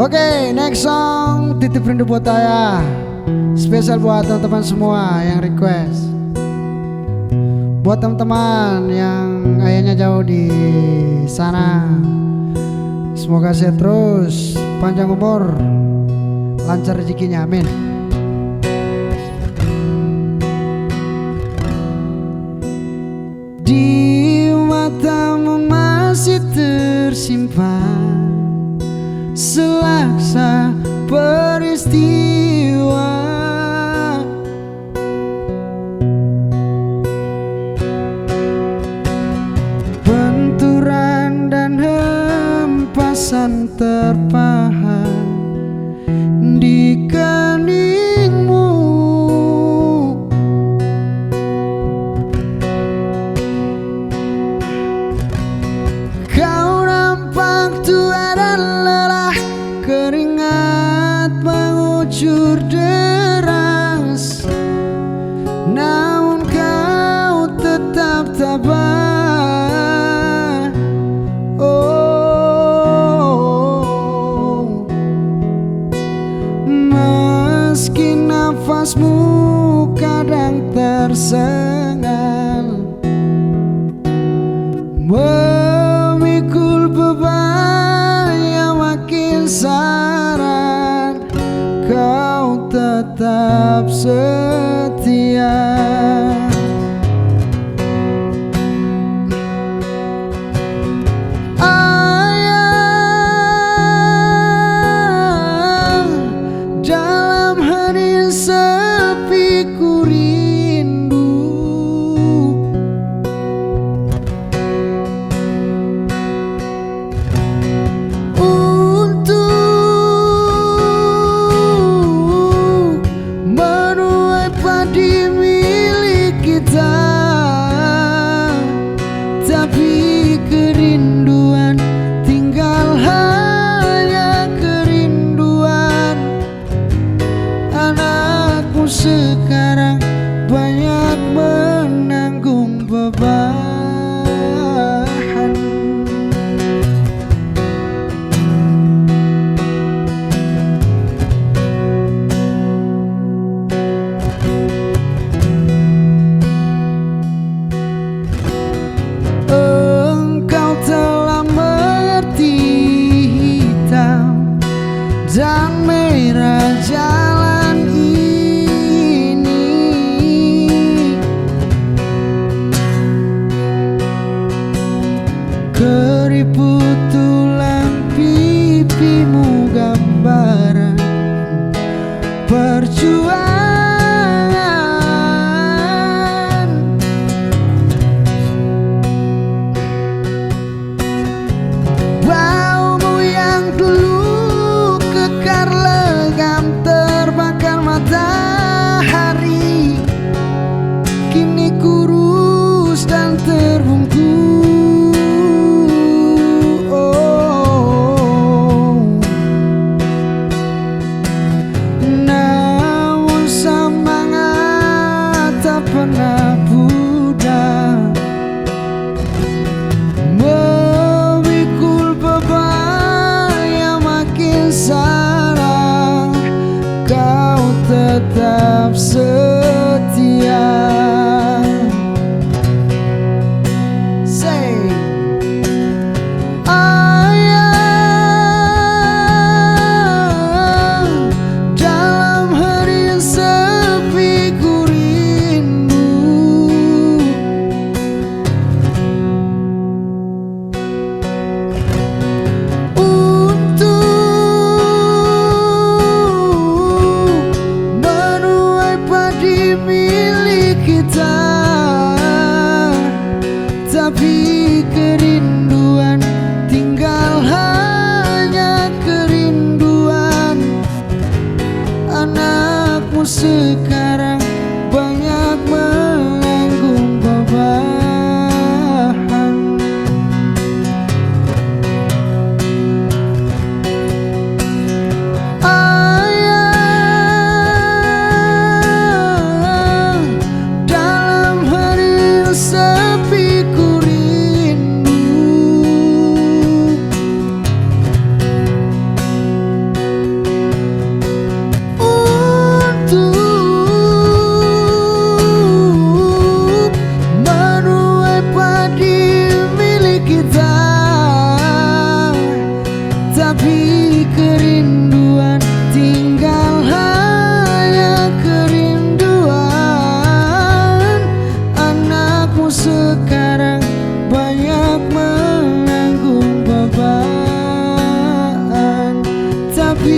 Oke, next song Titip Rindu buat ayah. Spesial buat teman-teman semua yang request. Buat teman-teman yang ayahnya jauh di sana. Semoga sehat terus, panjang umur, lancar rezekinya, amin hempasan terpahan Di Meski nafasmu kadang tersengal Memikul beban yang makin saran Kau tetap pernah pudar Memikul beban yang makin sarang Kau tetap setia. sekarang.